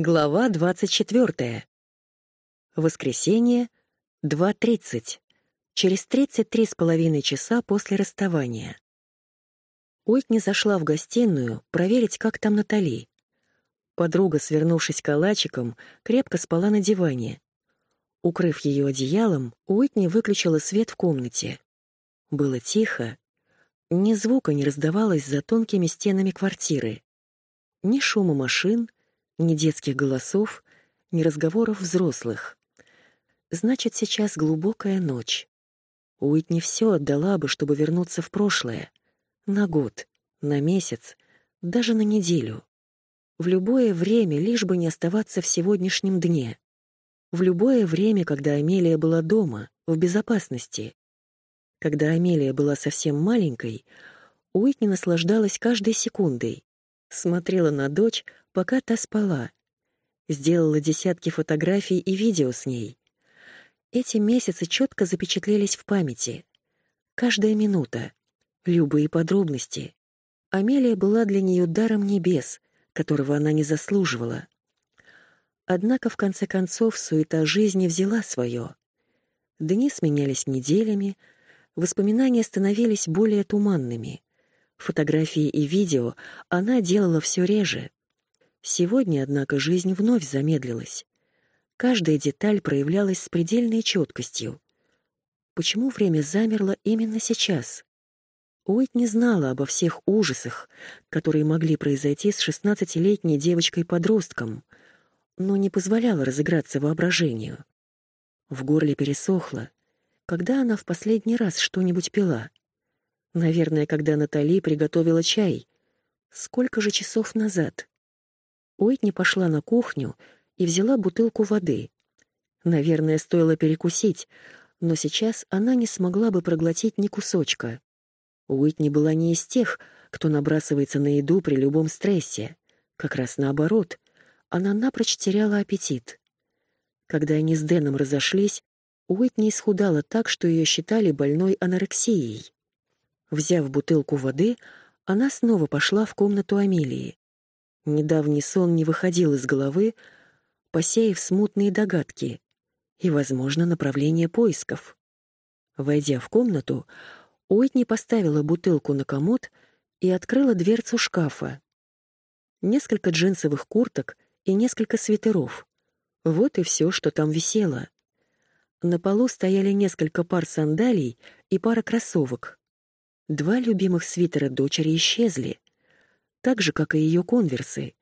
Глава 24. Воскресенье, 2.30. Через 33 с половиной часа после расставания. Уитни зашла в гостиную проверить, как там Натали. Подруга, свернувшись калачиком, крепко спала на диване. Укрыв ее одеялом, Уитни выключила свет в комнате. Было тихо. Ни звука не раздавалось за тонкими стенами квартиры. Ни шума машин, ни детских голосов, ни разговоров взрослых. Значит, сейчас глубокая ночь. Уитни все отдала бы, чтобы вернуться в прошлое. На год, на месяц, даже на неделю. В любое время, лишь бы не оставаться в сегодняшнем дне. В любое время, когда Амелия была дома, в безопасности. Когда Амелия была совсем маленькой, Уитни наслаждалась каждой секундой. Смотрела на дочь, пока та спала. Сделала десятки фотографий и видео с ней. Эти месяцы четко запечатлелись в памяти. Каждая минута, любые подробности. Амелия была для нее даром небес, которого она не заслуживала. Однако, в конце концов, суета жизни взяла свое. Дни сменялись неделями, воспоминания становились более туманными. Фотографии и видео она делала все реже. Сегодня, однако, жизнь вновь замедлилась. Каждая деталь проявлялась с предельной четкостью. Почему время замерло именно сейчас? Уит не знала обо всех ужасах, которые могли произойти с шестнадцатилетней девочкой-подростком, но не позволяла разыграться воображению. В горле пересохло. Когда она в последний раз что-нибудь пила? Наверное, когда Натали приготовила чай. Сколько же часов назад? Уитни пошла на кухню и взяла бутылку воды. Наверное, стоило перекусить, но сейчас она не смогла бы проглотить ни кусочка. Уитни была не из тех, кто набрасывается на еду при любом стрессе. Как раз наоборот, она напрочь теряла аппетит. Когда они с Дэном разошлись, Уитни исхудала так, что ее считали больной анорексией. Взяв бутылку воды, она снова пошла в комнату Амелии. Недавний сон не выходил из головы, посеяв смутные догадки и, возможно, направление поисков. Войдя в комнату, Уитни поставила бутылку на комод и открыла дверцу шкафа. Несколько джинсовых курток и несколько свитеров. Вот и все, что там висело. На полу стояли несколько пар сандалий и пара кроссовок. Два любимых свитера дочери исчезли так же, как и ее конверсы.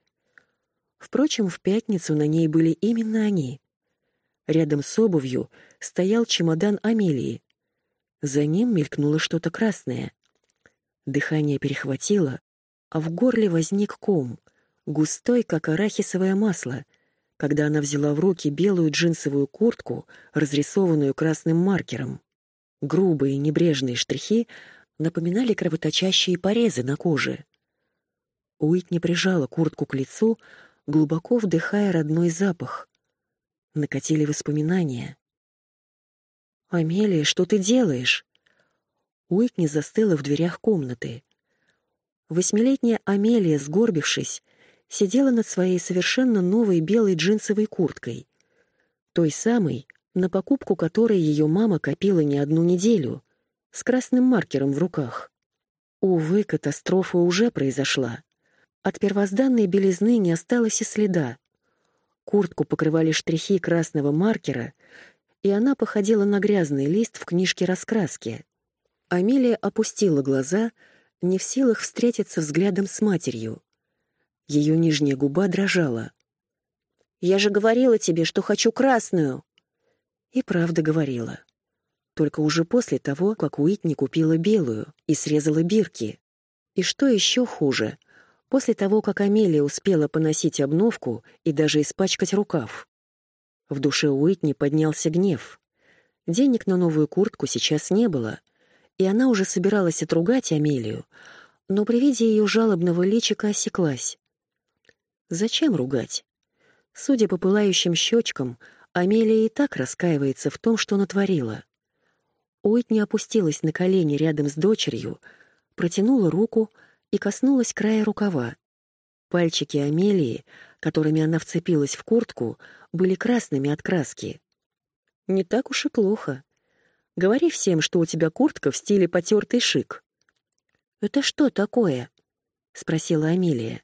Впрочем, в пятницу на ней были именно они. Рядом с обувью стоял чемодан Амелии. За ним мелькнуло что-то красное. Дыхание перехватило, а в горле возник ком, густой, как арахисовое масло, когда она взяла в руки белую джинсовую куртку, разрисованную красным маркером. Грубые небрежные штрихи напоминали кровоточащие порезы на коже. Уитни прижала куртку к лицу, глубоко вдыхая родной запах. Накатили воспоминания. «Амелия, что ты делаешь?» Уитни застыла в дверях комнаты. Восьмилетняя Амелия, сгорбившись, сидела над своей совершенно новой белой джинсовой курткой, той самой, на покупку которой ее мама копила не одну неделю, с красным маркером в руках. Увы, катастрофа уже произошла. От первозданной белизны не осталось и следа. Куртку покрывали штрихи красного маркера, и она походила на грязный лист в книжке раскраски. Амелия опустила глаза, не в силах встретиться взглядом с матерью. Ее нижняя губа дрожала. «Я же говорила тебе, что хочу красную!» И правда говорила. Только уже после того, как Уитни купила белую и срезала бирки. И что еще хуже, после того, как Амелия успела поносить обновку и даже испачкать рукав. В душе Уитни поднялся гнев. Денег на новую куртку сейчас не было, и она уже собиралась отругать Амелию, но при виде ее жалобного личика осеклась. Зачем ругать? Судя по пылающим щечкам, Амелия и так раскаивается в том, что натворила. Уитни опустилась на колени рядом с дочерью, протянула руку — и коснулась края рукава. Пальчики Амелии, которыми она вцепилась в куртку, были красными от краски. «Не так уж и плохо. Говори всем, что у тебя куртка в стиле потертый шик». «Это что такое?» — спросила Амелия.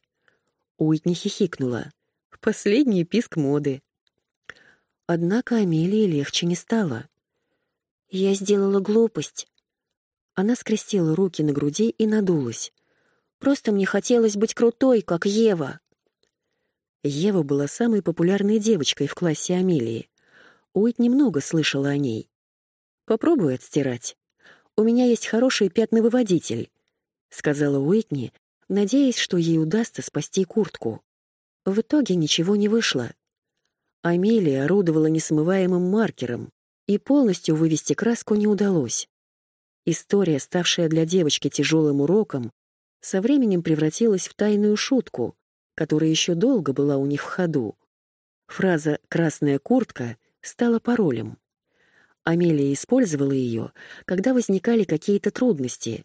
Уитни хихикнула. «Последний писк моды». Однако Амелии легче не стало. «Я сделала глупость». Она скрестила руки на груди и надулась. «Просто мне хотелось быть крутой, как Ева». Ева была самой популярной девочкой в классе Амелии. Уит немного слышала о ней. «Попробуй отстирать. У меня есть хороший пятновыводитель», — сказала Уитни, надеясь, что ей удастся спасти куртку. В итоге ничего не вышло. Амелия орудовала несмываемым маркером, и полностью вывести краску не удалось. История, ставшая для девочки тяжелым уроком, со временем превратилась в тайную шутку, которая еще долго была у них в ходу. Фраза «красная куртка» стала паролем. Амелия использовала ее, когда возникали какие-то трудности.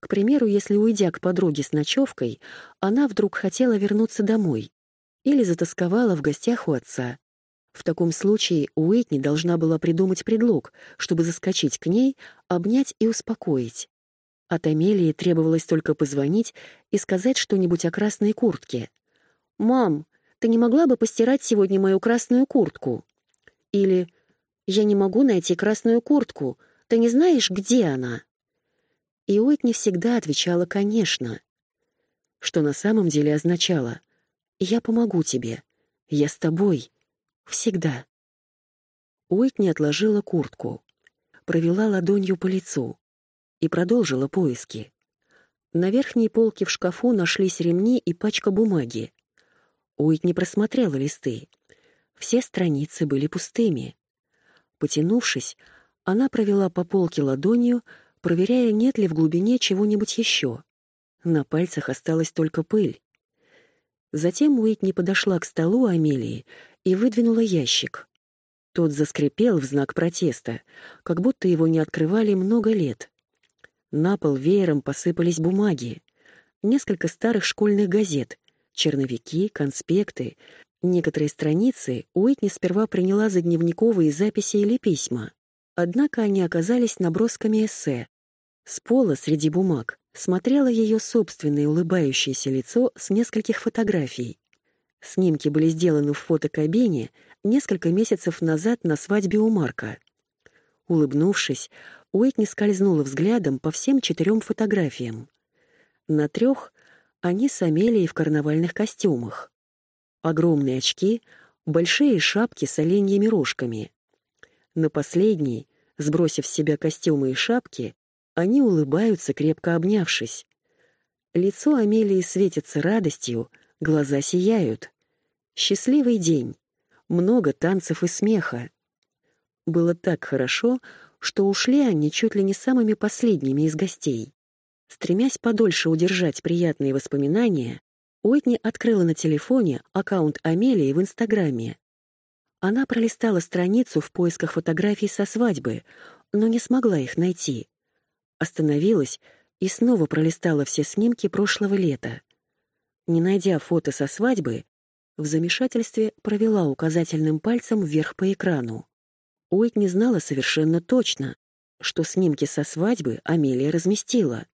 К примеру, если, уйдя к подруге с ночевкой, она вдруг хотела вернуться домой или затасковала в гостях у отца. В таком случае Уитни должна была придумать предлог, чтобы заскочить к ней, обнять и успокоить. От Амелии требовалось только позвонить и сказать что-нибудь о красной куртке. «Мам, ты не могла бы постирать сегодня мою красную куртку?» Или «Я не могу найти красную куртку. Ты не знаешь, где она?» И Уитни всегда отвечала «конечно», что на самом деле означало «Я помогу тебе. Я с тобой. Всегда». Уитни отложила куртку, провела ладонью по лицу и продолжила поиски. На верхней полке в шкафу нашлись ремни и пачка бумаги. Уитни просмотрела листы. Все страницы были пустыми. Потянувшись, она провела по полке ладонью, проверяя, нет ли в глубине чего-нибудь еще. На пальцах осталась только пыль. Затем Уитни подошла к столу Амелии и выдвинула ящик. Тот заскрипел в знак протеста, как будто его не открывали много лет. На пол веером посыпались бумаги. Несколько старых школьных газет, черновики, конспекты. Некоторые страницы Уитни сперва приняла за дневниковые записи или письма. Однако они оказались набросками эссе. С пола среди бумаг смотрело ее собственное улыбающееся лицо с нескольких фотографий. Снимки были сделаны в фотокабине несколько месяцев назад на свадьбе у Марка. Улыбнувшись, Уитни скользнула взглядом по всем четырем фотографиям. На трех они с Амелией в карнавальных костюмах. Огромные очки, большие шапки с оленьими рожками. На последней, сбросив с себя костюмы и шапки, они улыбаются, крепко обнявшись. Лицо Амелии светится радостью, глаза сияют. Счастливый день. Много танцев и смеха. Было так хорошо, что ушли они чуть ли не самыми последними из гостей. Стремясь подольше удержать приятные воспоминания, Уитни открыла на телефоне аккаунт Амелии в Инстаграме. Она пролистала страницу в поисках фотографий со свадьбы, но не смогла их найти. Остановилась и снова пролистала все снимки прошлого лета. Не найдя фото со свадьбы, в замешательстве провела указательным пальцем вверх по экрану. Уитни знала совершенно точно, что снимки со свадьбы Амелия разместила.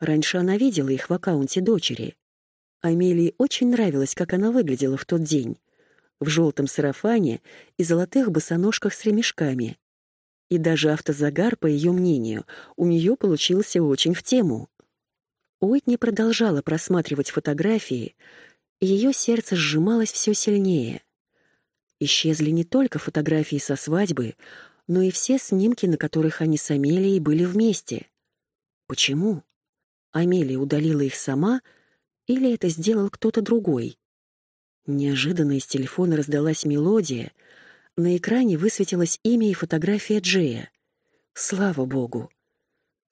Раньше она видела их в аккаунте дочери. Амелии очень нравилось, как она выглядела в тот день. В желтом сарафане и золотых босоножках с ремешками. И даже автозагар, по ее мнению, у нее получился очень в тему. Уитни продолжала просматривать фотографии, и ее сердце сжималось все сильнее. Исчезли не только фотографии со свадьбы, но и все снимки, на которых они с Амелией были вместе. Почему? Амелия удалила их сама, или это сделал кто-то другой? Неожиданно из телефона раздалась мелодия, на экране высветилось имя и фотография Джея. Слава богу!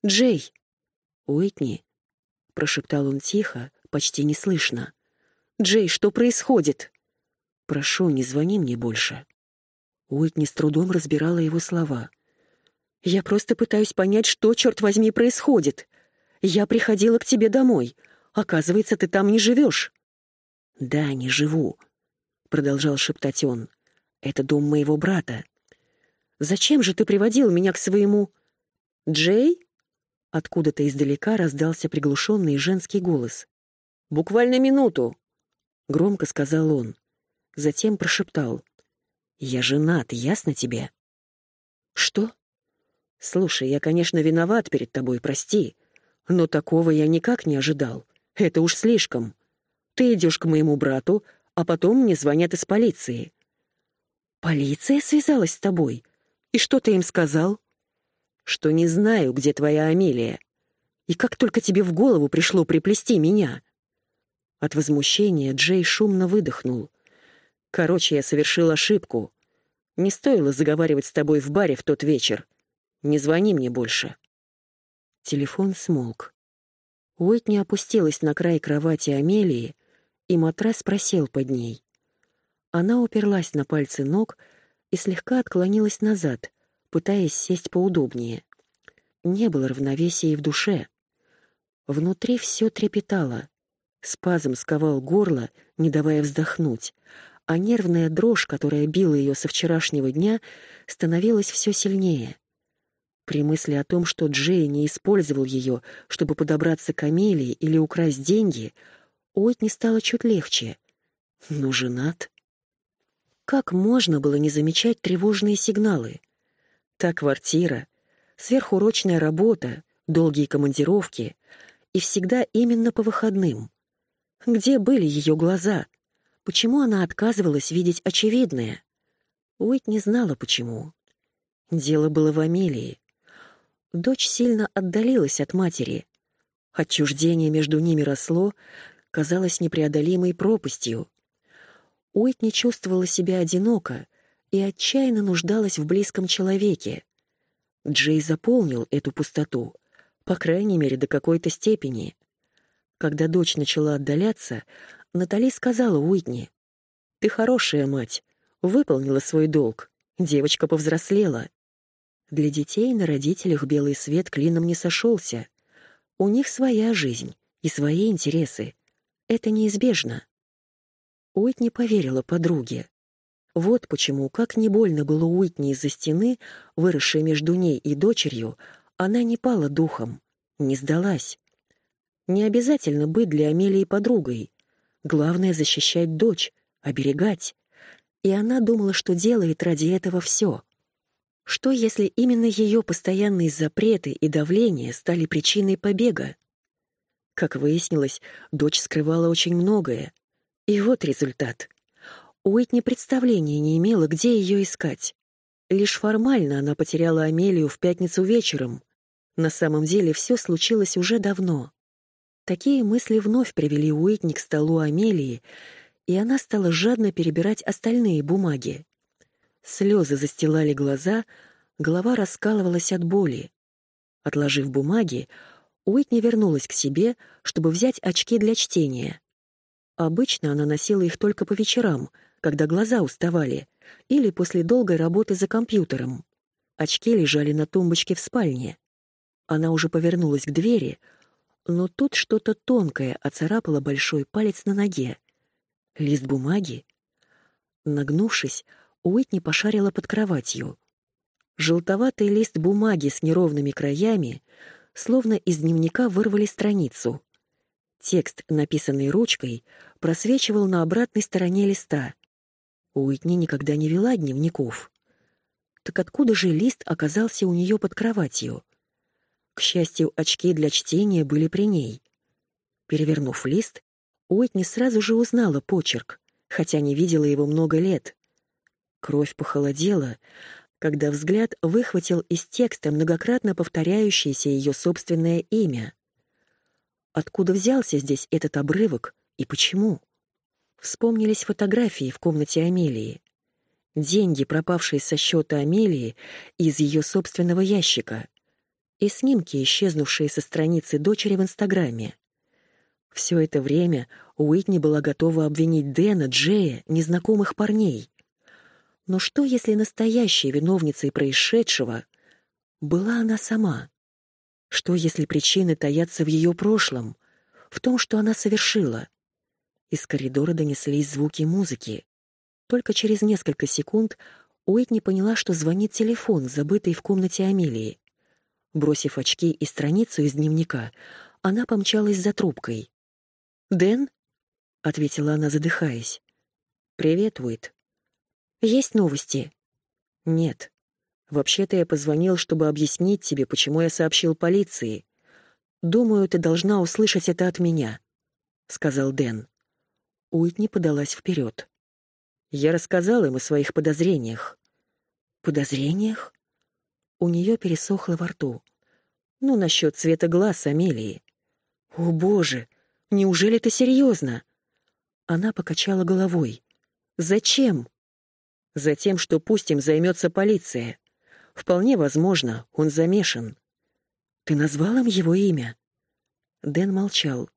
«Джей!» «Уитни!» — прошептал он тихо, почти неслышно. «Джей, что происходит?» «Прошу, не звони мне больше». Уитни с трудом разбирала его слова. «Я просто пытаюсь понять, что, черт возьми, происходит. Я приходила к тебе домой. Оказывается, ты там не живешь». «Да, не живу. — продолжал шептать он. «Это дом моего брата. Зачем же ты приводил меня к своему...» «Джей?» Откуда-то издалека раздался приглушенный женский голос. «Буквально минуту!» — громко сказал он. Затем прошептал. «Я женат, ясно тебе?» «Что?» «Слушай, я, конечно, виноват перед тобой, прости. Но такого я никак не ожидал. Это уж слишком. Ты идешь к моему брату, а потом мне звонят из полиции». «Полиция связалась с тобой? И что ты им сказал?» «Что не знаю, где твоя Амелия. И как только тебе в голову пришло приплести меня?» От возмущения Джей шумно выдохнул. «Короче, я совершил ошибку. Не стоило заговаривать с тобой в баре в тот вечер. Не звони мне больше». Телефон смолк. Уитни опустилась на край кровати Амелии, и матрас просел под ней. Она уперлась на пальцы ног и слегка отклонилась назад, пытаясь сесть поудобнее. Не было равновесия и в душе. Внутри все трепетало. Спазм сковал горло, не давая вздохнуть, а нервная дрожь, которая била ее со вчерашнего дня, становилась все сильнее. При мысли о том, что Джей не использовал ее, чтобы подобраться к Амелии или украсть деньги, Уитни стало чуть легче. Но женат? Как можно было не замечать тревожные сигналы? Та квартира, сверхурочная работа, долгие командировки и всегда именно по выходным. Где были ее глаза? Почему она отказывалась видеть очевидное? Уит не знала, почему. Дело было в Амелии. Дочь сильно отдалилась от матери. Отчуждение между ними росло, казалось непреодолимой пропастью. Уит не чувствовала себя одиноко и отчаянно нуждалась в близком человеке. Джей заполнил эту пустоту, по крайней мере, до какой-то степени. Когда дочь начала отдаляться, Натали сказала Уитни, «Ты хорошая мать, выполнила свой долг, девочка повзрослела». Для детей на родителях белый свет клином не сошелся. У них своя жизнь и свои интересы. Это неизбежно. Уитни поверила подруге. Вот почему, как не больно было Уитни из-за стены, выросшей между ней и дочерью, она не пала духом, не сдалась. Не обязательно быть для Амелии подругой. Главное — защищать дочь, оберегать. И она думала, что делает ради этого все. Что, если именно ее постоянные запреты и давление стали причиной побега? Как выяснилось, дочь скрывала очень многое. И вот результат. Уитни представления не имела, где ее искать. Лишь формально она потеряла Амелию в пятницу вечером. На самом деле все случилось уже давно. Такие мысли вновь привели Уитни к столу Амелии, и она стала жадно перебирать остальные бумаги. Слезы застилали глаза, голова раскалывалась от боли. Отложив бумаги, Уитни вернулась к себе, чтобы взять очки для чтения. Обычно она носила их только по вечерам, когда глаза уставали, или после долгой работы за компьютером. Очки лежали на тумбочке в спальне. Она уже повернулась к двери, но тут что-то тонкое оцарапало большой палец на ноге. Лист бумаги. Нагнувшись, Уитни пошарила под кроватью. Желтоватый лист бумаги с неровными краями, словно из дневника вырвали страницу. Текст, написанный ручкой, просвечивал на обратной стороне листа. Уитни никогда не вела дневников. Так откуда же лист оказался у нее под кроватью? К счастью, очки для чтения были при ней. Перевернув лист, Уитни сразу же узнала почерк, хотя не видела его много лет. Кровь похолодела, когда взгляд выхватил из текста многократно повторяющееся ее собственное имя. Откуда взялся здесь этот обрывок и почему? Вспомнились фотографии в комнате Амелии. Деньги, пропавшие со счета Амелии из ее собственного ящика. И снимки, исчезнувшие со страницы дочери в Инстаграме. Все это время Уитни была готова обвинить Дэна, Джея, незнакомых парней. Но что, если настоящей виновницей происшедшего была она сама? Что, если причины таятся в ее прошлом, в том, что она совершила? Из коридора донеслись звуки музыки. Только через несколько секунд Уитни поняла, что звонит телефон, забытый в комнате Амелии. Бросив очки и страницу из дневника, она помчалась за трубкой. «Дэн?» — ответила она, задыхаясь. «Привет, Уит». «Есть новости?» «Нет. Вообще-то я позвонил, чтобы объяснить тебе, почему я сообщил полиции. Думаю, ты должна услышать это от меня», — сказал Дэн. Уитни подалась вперед. Я рассказал им о своих подозрениях. Подозрениях? У нее пересохло во рту. Ну, насчет цвета глаз Амелии. О, боже, неужели ты серьезно? Она покачала головой. Зачем? Затем, что пусть им займется полиция. Вполне возможно, он замешан. Ты назвал им его имя? Дэн молчал.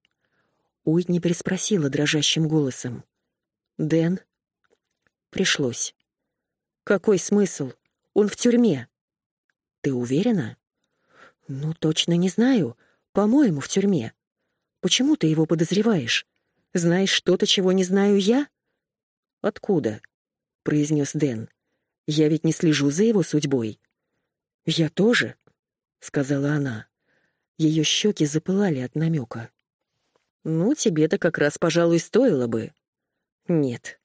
Уитни переспросила дрожащим голосом. «Дэн?» Пришлось. «Какой смысл? Он в тюрьме». «Ты уверена?» «Ну, точно не знаю. По-моему, в тюрьме. Почему ты его подозреваешь? Знаешь что-то, чего не знаю я?» «Откуда?» — произнес Дэн. «Я ведь не слежу за его судьбой». «Я тоже», — сказала она. Ее щеки запылали от намека. «Ну, тебе-то как раз, пожалуй, стоило бы». «Нет,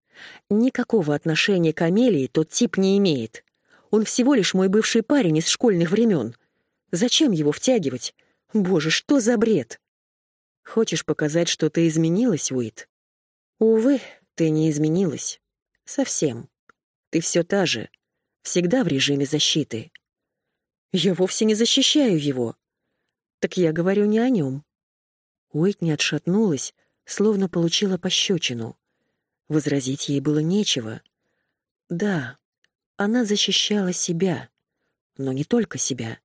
никакого отношения к Амелии тот тип не имеет. Он всего лишь мой бывший парень из школьных времен. Зачем его втягивать? Боже, что за бред?» «Хочешь показать, что ты изменилась, Уит?» «Увы, ты не изменилась. Совсем. Ты все та же. Всегда в режиме защиты». «Я вовсе не защищаю его». «Так я говорю не о нем. Уитни отшатнулась, словно получила пощечину. Возразить ей было нечего. Да, она защищала себя, но не только себя.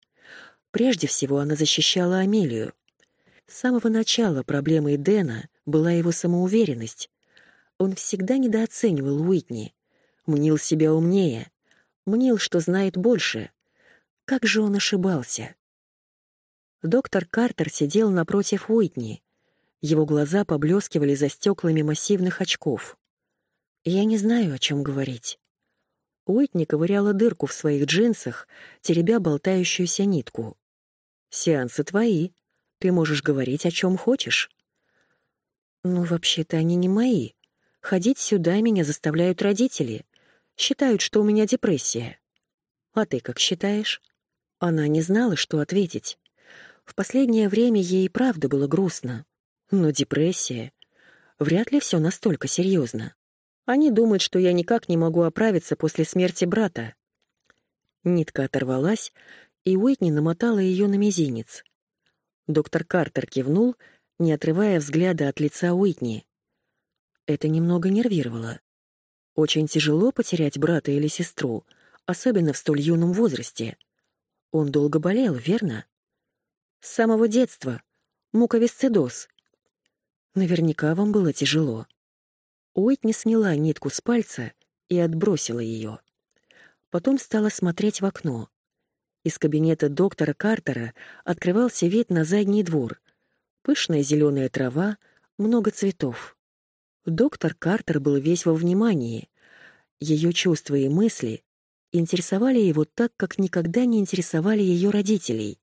Прежде всего она защищала Амелию. С самого начала проблемой Дэна была его самоуверенность. Он всегда недооценивал Уитни, мнил себя умнее, мнил, что знает больше. Как же он ошибался? Доктор Картер сидел напротив Уитни. Его глаза поблескивали за стеклами массивных очков. Я не знаю, о чем говорить. Уитни ковыряла дырку в своих джинсах, теребя болтающуюся нитку. «Сеансы твои. Ты можешь говорить, о чем хочешь». «Ну, вообще-то они не мои. Ходить сюда меня заставляют родители. Считают, что у меня депрессия». «А ты как считаешь?» Она не знала, что ответить. В последнее время ей правда было грустно. Но депрессия... Вряд ли все настолько серьезно. Они думают, что я никак не могу оправиться после смерти брата. Нитка оторвалась, и Уитни намотала ее на мизинец. Доктор Картер кивнул, не отрывая взгляда от лица Уитни. Это немного нервировало. Очень тяжело потерять брата или сестру, особенно в столь юном возрасте. Он долго болел, верно? С самого детства. Муковисцидоз. Наверняка вам было тяжело. Уитни сняла нитку с пальца и отбросила ее. Потом стала смотреть в окно. Из кабинета доктора Картера открывался вид на задний двор. Пышная зеленая трава, много цветов. Доктор Картер был весь во внимании. Ее чувства и мысли интересовали его так, как никогда не интересовали ее родителей.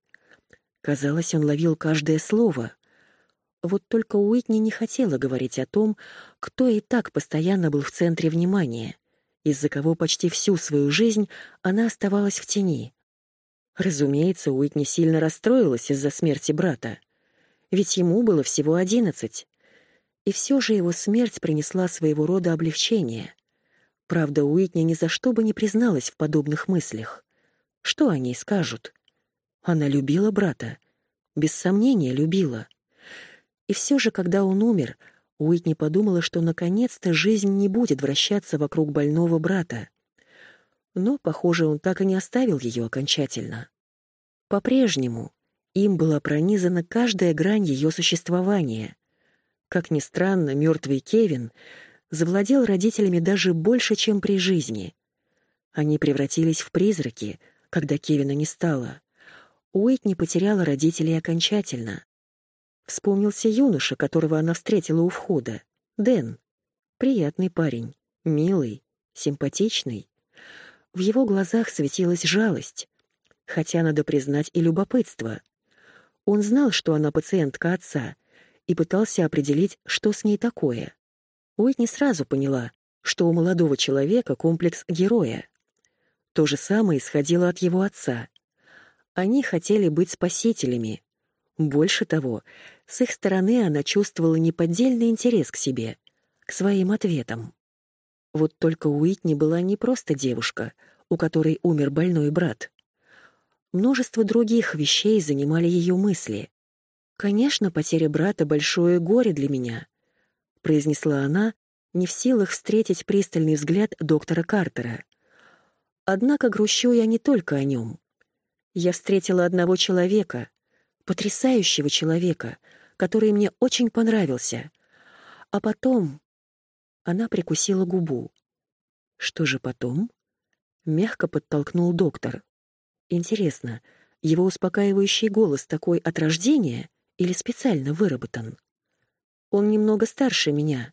Казалось, он ловил каждое слово. Вот только Уитни не хотела говорить о том, кто и так постоянно был в центре внимания, из-за кого почти всю свою жизнь она оставалась в тени. Разумеется, Уитни сильно расстроилась из-за смерти брата. Ведь ему было всего одиннадцать. И все же его смерть принесла своего рода облегчение. Правда, Уитни ни за что бы не призналась в подобных мыслях. Что о ней скажут? Она любила брата. Без сомнения, любила. И все же, когда он умер, Уитни подумала, что наконец-то жизнь не будет вращаться вокруг больного брата. Но, похоже, он так и не оставил ее окончательно. По-прежнему им была пронизана каждая грань ее существования. Как ни странно, мертвый Кевин завладел родителями даже больше, чем при жизни. Они превратились в призраки, когда Кевина не стало. Уитни потеряла родителей окончательно. Вспомнился юноша, которого она встретила у входа. Дэн. Приятный парень, милый, симпатичный. В его глазах светилась жалость, хотя, надо признать, и любопытство. Он знал, что она пациентка отца, и пытался определить, что с ней такое. Уитни сразу поняла, что у молодого человека комплекс героя. То же самое исходило от его отца. Они хотели быть спасителями. Больше того, с их стороны она чувствовала неподдельный интерес к себе, к своим ответам. Вот только Уитни была не просто девушка, у которой умер больной брат. Множество других вещей занимали ее мысли. «Конечно, потеря брата — большое горе для меня», — произнесла она, не в силах встретить пристальный взгляд доктора Картера. Однако грущу я не только о нем. Я встретила одного человека, потрясающего человека, который мне очень понравился. А потом она прикусила губу. Что же потом? Мягко подтолкнул доктор. Интересно, его успокаивающий голос такой от рождения или специально выработан? Он немного старше меня.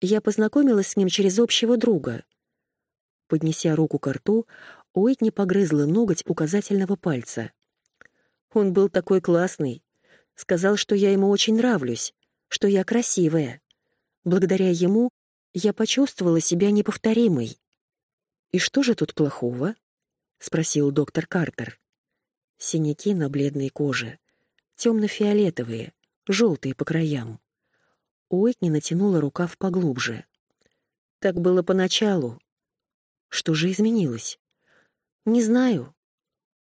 Я познакомилась с ним через общего друга. Поднеся руку к рту, Уитни погрызла ноготь указательного пальца. Он был такой классный. Сказал, что я ему очень нравлюсь, что я красивая. Благодаря ему я почувствовала себя неповторимой. «И что же тут плохого?» — спросил доктор Картер. Синяки на бледной коже, темно-фиолетовые, желтые по краям. Уитни натянула рукав поглубже. Так было поначалу. Что же изменилось? Не знаю.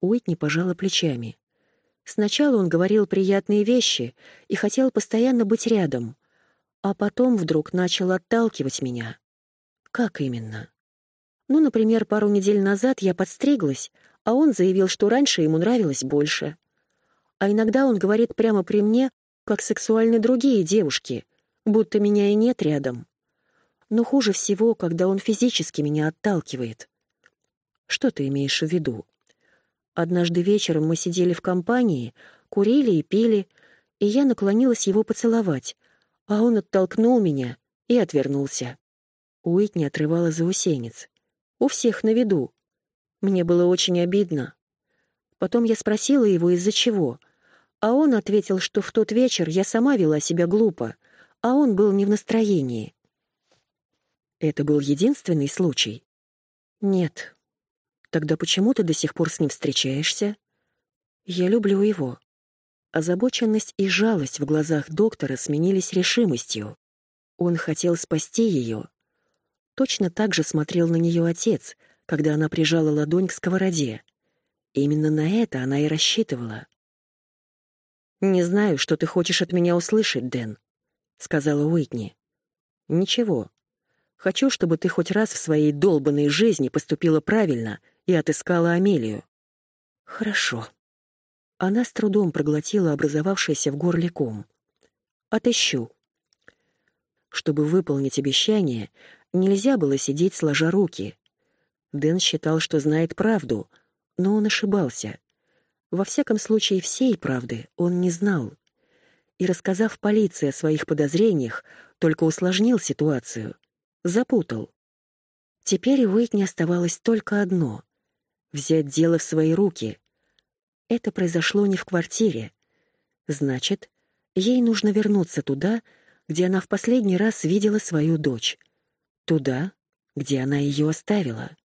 Уитни пожала плечами. Сначала он говорил приятные вещи и хотел постоянно быть рядом, а потом вдруг начал отталкивать меня. Как именно? Ну, например, пару недель назад я подстриглась, а он заявил, что раньше ему нравилось больше. А иногда он говорит прямо при мне, как сексуальны другие девушки, будто меня и нет рядом. Но хуже всего, когда он физически меня отталкивает. Что ты имеешь в виду? Однажды вечером мы сидели в компании, курили и пили, и я наклонилась его поцеловать, а он оттолкнул меня и отвернулся. Уитни отрывала заусенец. У всех на виду. Мне было очень обидно. Потом я спросила его, из-за чего, а он ответил, что в тот вечер я сама вела себя глупо, а он был не в настроении. Это был единственный случай? Нет. Тогда почему ты до сих пор с ним встречаешься? Я люблю его. Озабоченность и жалость в глазах доктора сменились решимостью. Он хотел спасти ее. Точно так же смотрел на нее отец, когда она прижала ладонь к сковороде. Именно на это она и рассчитывала. «Не знаю, что ты хочешь от меня услышать, Дэн», — сказала Уитни. «Ничего. Хочу, чтобы ты хоть раз в своей долбанной жизни поступила правильно и отыскала Амелию». «Хорошо», она с трудом проглотила образовавшийся в горле ком. «Отыщу». Чтобы выполнить обещание, нельзя было сидеть сложа руки. Дэн считал, что знает правду, но он ошибался. Во всяком случае, всей правды он не знал. И, рассказав полиции о своих подозрениях, только усложнил ситуацию, запутал. Теперь у Уитни оставалось только одно — взять дело в свои руки, это произошло не в квартире. Значит, ей нужно вернуться туда, где она в последний раз видела свою дочь. Туда, где она ее оставила.